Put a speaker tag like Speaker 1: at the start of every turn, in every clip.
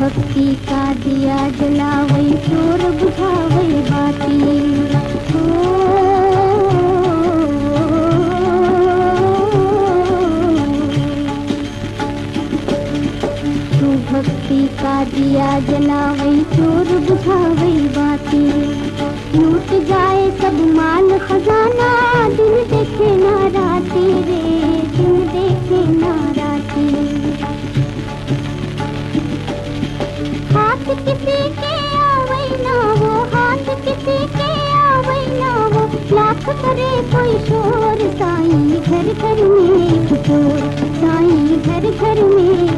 Speaker 1: का दिया जलावई, चोर बुझावई बाती। तू भक्ति का दिया जलावई, चोर बुझावई बाती। लूट जाए सब करे कोई शोर साई घर घर में साई घर घर में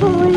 Speaker 1: boy.